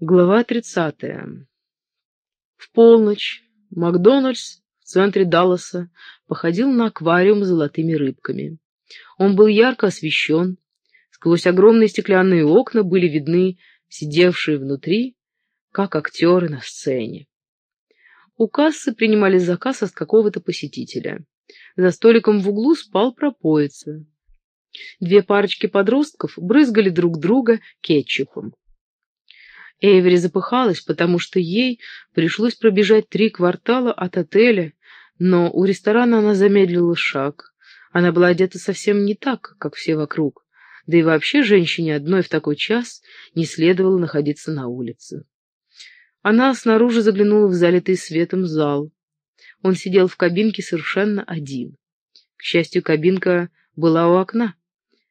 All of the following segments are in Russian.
Глава 30. В полночь Макдональдс в центре Далласа походил на аквариум с золотыми рыбками. Он был ярко освещен. Сквозь огромные стеклянные окна были видны сидевшие внутри, как актеры на сцене. У кассы принимали заказ от какого-то посетителя. За столиком в углу спал пропоица. Две парочки подростков брызгали друг друга кетчупом. Эйвери запыхалась, потому что ей пришлось пробежать три квартала от отеля, но у ресторана она замедлила шаг. Она была одета совсем не так, как все вокруг, да и вообще женщине одной в такой час не следовало находиться на улице. Она снаружи заглянула в залитый светом зал. Он сидел в кабинке совершенно один. К счастью, кабинка была у окна.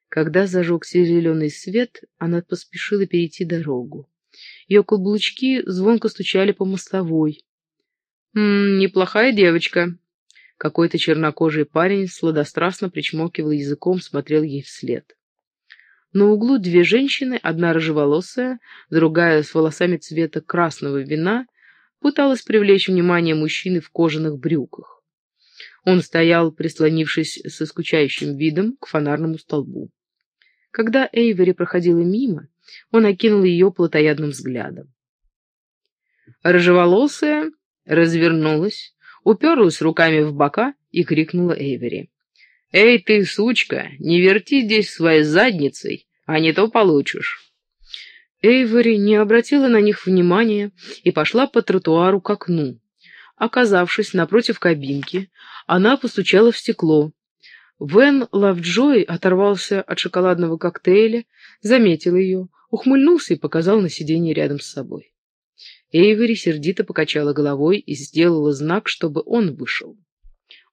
Когда зажегся зеленый свет, она поспешила перейти дорогу. Ее каблучки звонко стучали по мостовой. «М неплохая девочка». Какой-то чернокожий парень сладострастно причмокивал языком, смотрел ей вслед. На углу две женщины, одна рыжеволосая, другая с волосами цвета красного вина, пыталась привлечь внимание мужчины в кожаных брюках. Он стоял, прислонившись со скучающим видом к фонарному столбу. Когда Эйвери проходила мимо, он окинул ее плотоядным взглядом. Рыжеволосая развернулась, уперлась руками в бока и крикнула Эйвери. «Эй ты, сучка, не верти здесь своей задницей, а не то получишь». Эйвери не обратила на них внимания и пошла по тротуару к окну. Оказавшись напротив кабинки, она постучала в стекло. Вен Лавджой оторвался от шоколадного коктейля, заметил ее, ухмыльнулся и показал на сиденье рядом с собой. Эйвери сердито покачала головой и сделала знак, чтобы он вышел.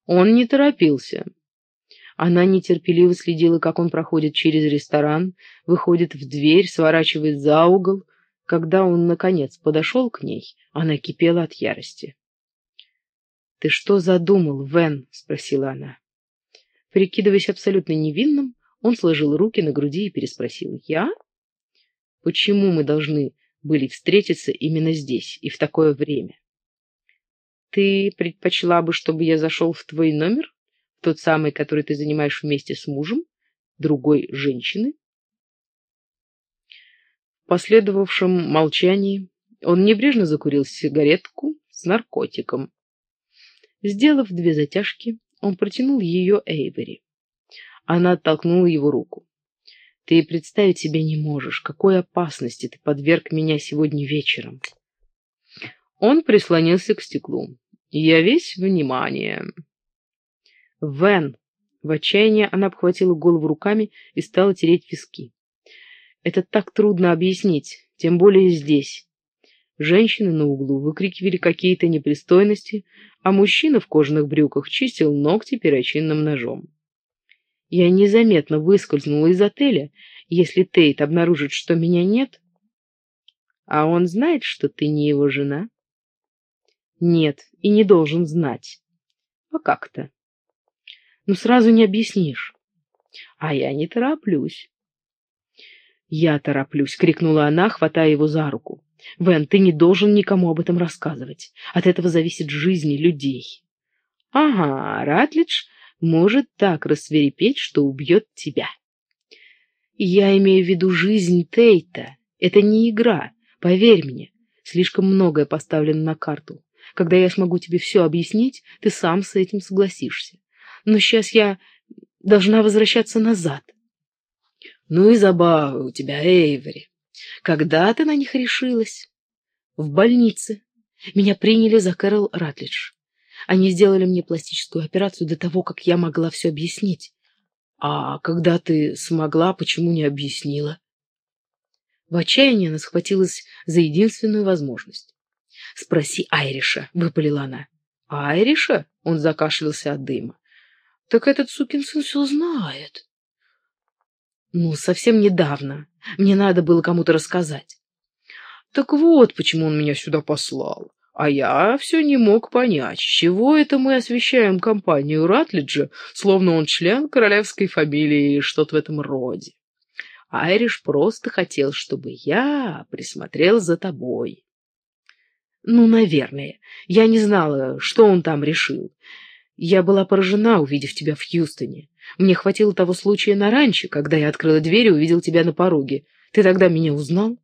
Он не торопился. Она нетерпеливо следила, как он проходит через ресторан, выходит в дверь, сворачивает за угол. Когда он, наконец, подошел к ней, она кипела от ярости. «Ты что задумал, Вен?» — спросила она. Прикидываясь абсолютно невинным, он сложил руки на груди и переспросил. «Я? Почему мы должны были встретиться именно здесь и в такое время?» «Ты предпочла бы, чтобы я зашел в твой номер?» Тот самый, который ты занимаешь вместе с мужем другой женщины? В последовавшем молчании он небрежно закурил сигаретку с наркотиком. Сделав две затяжки, он протянул ее Эйвери. Она оттолкнула его руку. «Ты представить себе не можешь, какой опасности ты подверг меня сегодня вечером». Он прислонился к стеклу. «Я весь внимание». Вен!» В отчаянии она обхватила голову руками и стала тереть виски. «Это так трудно объяснить, тем более здесь». Женщины на углу выкрикивали какие-то непристойности, а мужчина в кожаных брюках чистил ногти перочинным ножом. Я незаметно выскользнула из отеля, если Тейт обнаружит, что меня нет. А он знает, что ты не его жена? Нет, и не должен знать. А как-то? Ну, сразу не объяснишь. А я не тороплюсь. Я тороплюсь, крикнула она, хватая его за руку. Вен, ты не должен никому об этом рассказывать. От этого зависит жизнь людей. Ага, Ратлидж может так рассверепеть, что убьет тебя. Я имею в виду жизнь Тейта. Это не игра, поверь мне. Слишком многое поставлено на карту. Когда я смогу тебе все объяснить, ты сам с этим согласишься но сейчас я должна возвращаться назад. Ну и забавы у тебя, Эйвери. Когда ты на них решилась? В больнице. Меня приняли за Кэрол Ратлидж. Они сделали мне пластическую операцию до того, как я могла все объяснить. А когда ты смогла, почему не объяснила? В отчаянии она схватилась за единственную возможность. «Спроси Айриша», — выпалила она. «Айриша?» — он закашлялся от дыма. Так этот сукин сын все знает. Ну, совсем недавно. Мне надо было кому-то рассказать. Так вот, почему он меня сюда послал. А я все не мог понять, чего это мы освещаем компанию Ратлиджа, словно он член королевской фамилии или что-то в этом роде. Айриш просто хотел, чтобы я присмотрел за тобой. Ну, наверное. Я не знала, что он там решил. Я была поражена, увидев тебя в Хьюстоне. Мне хватило того случая на ранче, когда я открыла дверь и увидел тебя на пороге. Ты тогда меня узнал?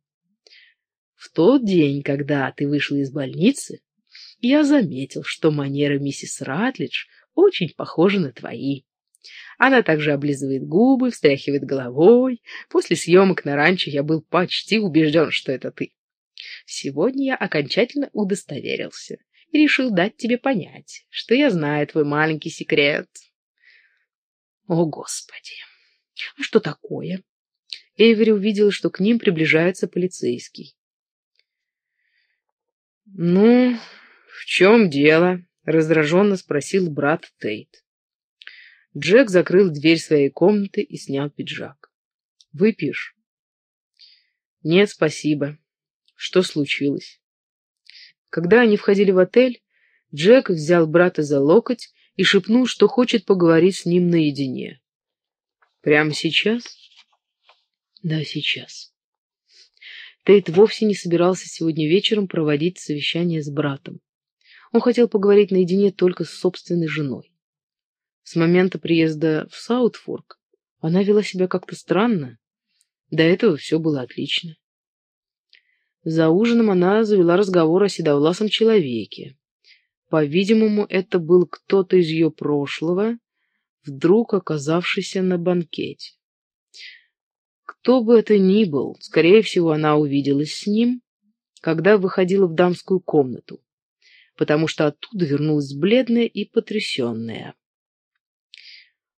В тот день, когда ты вышла из больницы, я заметил, что манера миссис Ратлидж очень похожа на твои. Она также облизывает губы, встряхивает головой. После съемок на ранчо я был почти убежден, что это ты. Сегодня я окончательно удостоверился и решил дать тебе понять, что я знаю твой маленький секрет. О, Господи! А что такое? Эйвери увидела, что к ним приближается полицейский. «Ну, в чем дело?» — раздраженно спросил брат Тейт. Джек закрыл дверь своей комнаты и снял пиджак. «Выпьешь?» «Нет, спасибо. Что случилось?» Когда они входили в отель, Джек взял брата за локоть и шепнул, что хочет поговорить с ним наедине. «Прямо сейчас?» «Да, сейчас». Тейт вовсе не собирался сегодня вечером проводить совещание с братом. Он хотел поговорить наедине только с собственной женой. С момента приезда в Саутфорк она вела себя как-то странно. До этого все было отлично. За ужином она завела разговор о седовласом человеке. По-видимому, это был кто-то из ее прошлого, вдруг оказавшийся на банкете. Кто бы это ни был, скорее всего, она увиделась с ним, когда выходила в дамскую комнату, потому что оттуда вернулась бледная и потрясенная.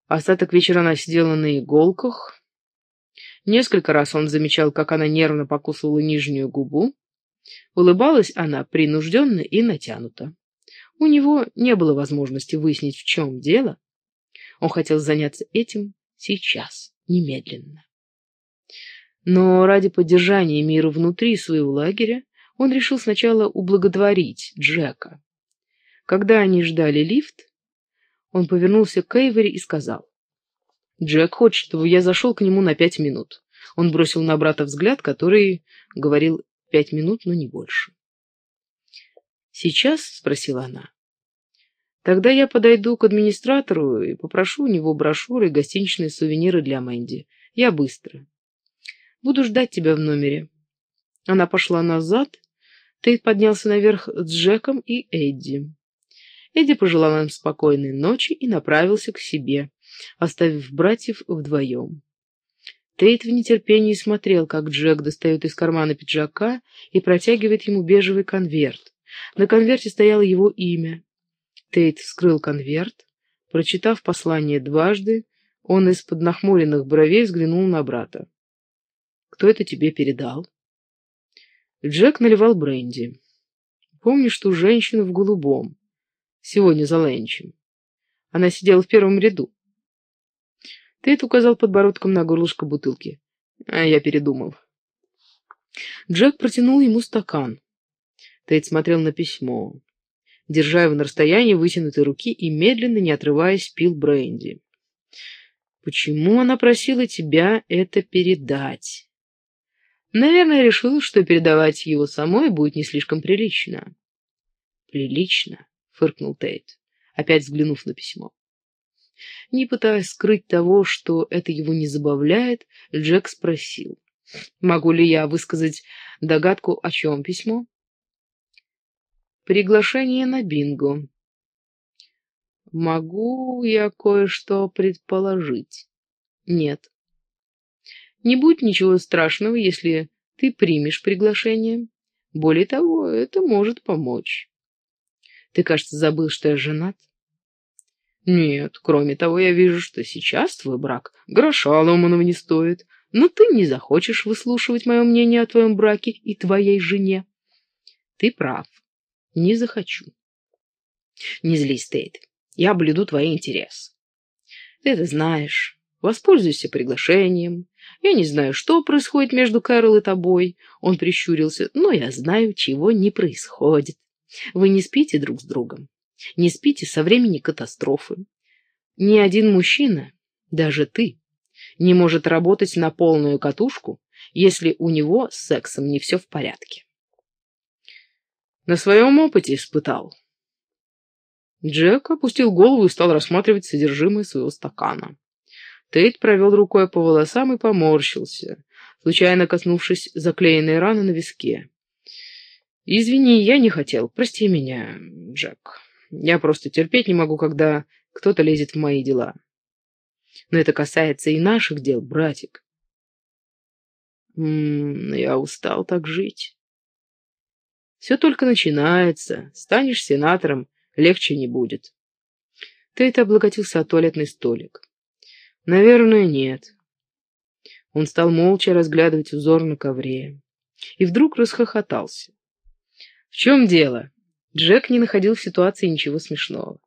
Остаток вечера она сидела на иголках, Несколько раз он замечал, как она нервно покусывала нижнюю губу. Улыбалась она принужденно и натянуто. У него не было возможности выяснить, в чем дело. Он хотел заняться этим сейчас, немедленно. Но ради поддержания мира внутри своего лагеря он решил сначала ублаготворить Джека. Когда они ждали лифт, он повернулся к Эйвери и сказал, Джек хочет, чтобы я зашел к нему на пять минут. Он бросил на брата взгляд, который говорил пять минут, но не больше. «Сейчас?» — спросила она. «Тогда я подойду к администратору и попрошу у него брошюры и гостиничные сувениры для Мэнди. Я быстро. Буду ждать тебя в номере». Она пошла назад. Тейт поднялся наверх с Джеком и Эдди. Эдди пожелал им спокойной ночи и направился к себе, оставив братьев вдвоем. Тейт в нетерпении смотрел, как Джек достает из кармана пиджака и протягивает ему бежевый конверт. На конверте стояло его имя. Тейт вскрыл конверт. Прочитав послание дважды, он из-под нахмуренных бровей взглянул на брата. «Кто это тебе передал?» Джек наливал бренди. «Помнишь ту женщину в голубом? Сегодня за ленчем. Она сидела в первом ряду. Тейт указал подбородком на горлышко бутылки. А я передумал. Джек протянул ему стакан. Тейт смотрел на письмо. Держа его на расстоянии вытянутой руки и медленно, не отрываясь, пил бренди. «Почему она просила тебя это передать?» «Наверное, решила, что передавать его самой будет не слишком прилично». «Прилично?» — фыркнул Тейт, опять взглянув на письмо. Не пытаясь скрыть того, что это его не забавляет, Джек спросил. «Могу ли я высказать догадку, о чем письмо?» «Приглашение на бинго». «Могу я кое-что предположить?» «Нет». «Не будет ничего страшного, если ты примешь приглашение. Более того, это может помочь». «Ты, кажется, забыл, что я женат?» Нет, кроме того, я вижу, что сейчас твой брак гроша ломаного не стоит, но ты не захочешь выслушивать мое мнение о твоем браке и твоей жене. Ты прав. Не захочу. Не злись, Тейт. Я блюду твои интересы. Ты это знаешь. Воспользуйся приглашением. Я не знаю, что происходит между Кэрол и тобой. Он прищурился. Но я знаю, чего не происходит. Вы не спите друг с другом. Не спите со времени катастрофы. Ни один мужчина, даже ты, не может работать на полную катушку, если у него с сексом не все в порядке. На своем опыте испытал. Джек опустил голову и стал рассматривать содержимое своего стакана. Тейт провел рукой по волосам и поморщился, случайно коснувшись заклеенной раны на виске. «Извини, я не хотел. Прости меня, Джек. Я просто терпеть не могу, когда кто-то лезет в мои дела. Но это касается и наших дел, братик. М -м, я устал так жить. Все только начинается. Станешь сенатором, легче не будет. Тейт облокотился о туалетный столик. Наверное, нет. Он стал молча разглядывать узор на ковре. И вдруг расхохотался. В чем дело? Джек не находил в ситуации ничего смешного.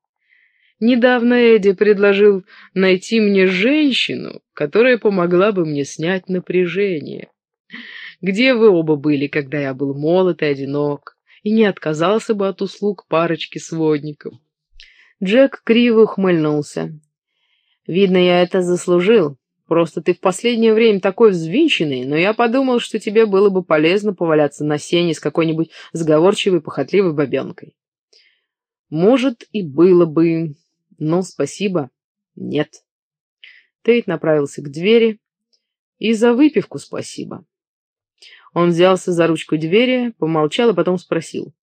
Недавно Эдди предложил найти мне женщину, которая помогла бы мне снять напряжение. Где вы оба были, когда я был молод и одинок, и не отказался бы от услуг парочки сводников? Джек криво ухмыльнулся. Видно, я это заслужил. Просто ты в последнее время такой взвинченный, но я подумал, что тебе было бы полезно поваляться на сене с какой-нибудь сговорчивой, похотливой бабенкой. Может, и было бы, но спасибо, нет. Тейт направился к двери. И за выпивку спасибо. Он взялся за ручку двери, помолчал, а потом спросил.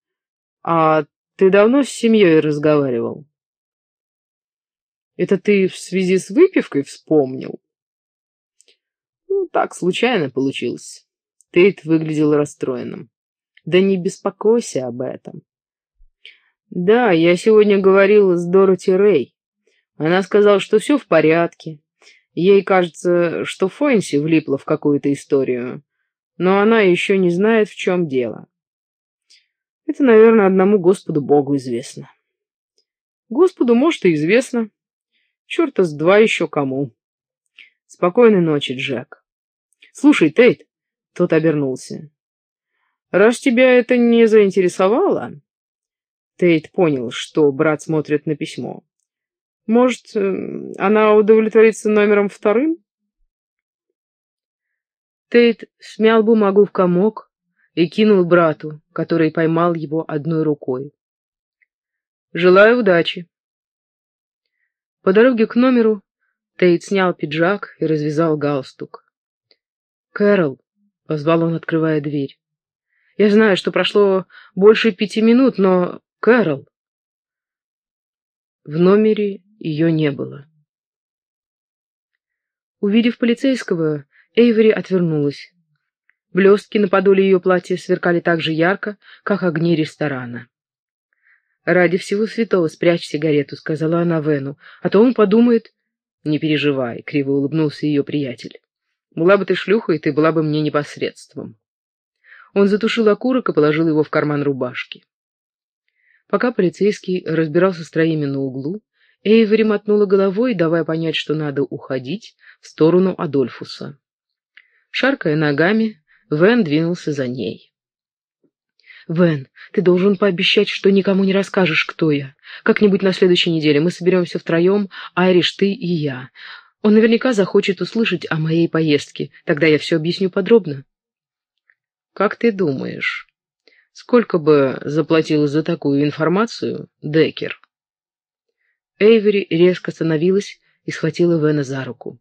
«А ты давно с семьей разговаривал?» «Это ты в связи с выпивкой вспомнил?» «Ну, так случайно получилось». Тейт выглядел расстроенным. «Да не беспокойся об этом». «Да, я сегодня говорил с Дороти Рэй. Она сказала, что все в порядке. Ей кажется, что Фойнси влипла в какую-то историю, но она еще не знает, в чем дело. Это, наверное, одному Господу Богу известно. Господу, может, и известно. Черта с два еще кому. Спокойной ночи, Джек. Слушай, Тейт, тот обернулся. Раз тебя это не заинтересовало... Тейт понял, что брат смотрит на письмо. Может, э, она удовлетворится номером вторым? Тейт смял бумагу в комок и кинул брату, который поймал его одной рукой. «Желаю удачи». По дороге к номеру Тейт снял пиджак и развязал галстук. «Кэрол», — позвал он, открывая дверь. «Я знаю, что прошло больше пяти минут, но... Кэрол!» В номере ее не было. Увидев полицейского, Эйвери отвернулась. Блестки на подоле ее платья сверкали так же ярко, как огни ресторана. «Ради всего святого спрячь сигарету», — сказала она Вену, — «а то он подумает...» «Не переживай», — криво улыбнулся ее приятель. «Была бы ты шлюхой, ты была бы мне непосредством». Он затушил окурок и положил его в карман рубашки. Пока полицейский разбирался с троими на углу, Эйвери мотнула головой, давая понять, что надо уходить в сторону Адольфуса. Шаркая ногами, Вен двинулся за ней. «Вен, ты должен пообещать, что никому не расскажешь, кто я. Как-нибудь на следующей неделе мы соберемся втроем, Айриш, ты и я. Он наверняка захочет услышать о моей поездке. Тогда я все объясню подробно». «Как ты думаешь, сколько бы заплатил за такую информацию Деккер?» Эйвери резко остановилась и схватила Вена за руку.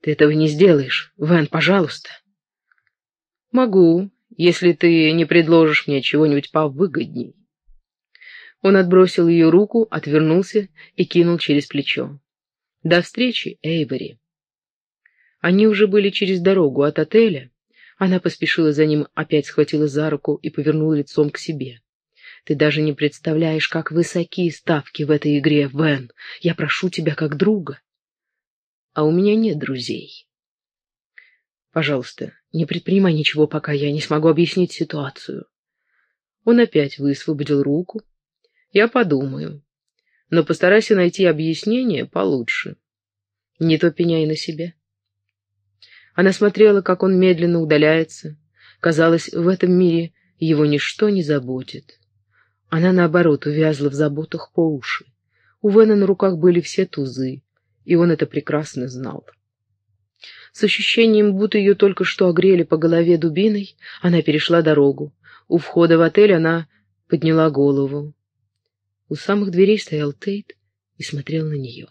«Ты этого не сделаешь. Вен, пожалуйста». «Могу, если ты не предложишь мне чего-нибудь повыгодней». Он отбросил ее руку, отвернулся и кинул через плечо. «До встречи, Эйвери». Они уже были через дорогу от отеля. Она поспешила за ним, опять схватила за руку и повернула лицом к себе. Ты даже не представляешь, как высоки ставки в этой игре, Вен. Я прошу тебя как друга. А у меня нет друзей. Пожалуйста, не предпринимай ничего, пока я не смогу объяснить ситуацию. Он опять высвободил руку. Я подумаю. Но постарайся найти объяснение получше. Не то пеняй на себя. Она смотрела, как он медленно удаляется. Казалось, в этом мире его ничто не заботит. Она, наоборот, увязла в заботах по уши. У Вена на руках были все тузы, и он это прекрасно знал. С ощущением, будто ее только что огрели по голове дубиной, она перешла дорогу. У входа в отель она подняла голову. У самых дверей стоял Тейт и смотрел на нее.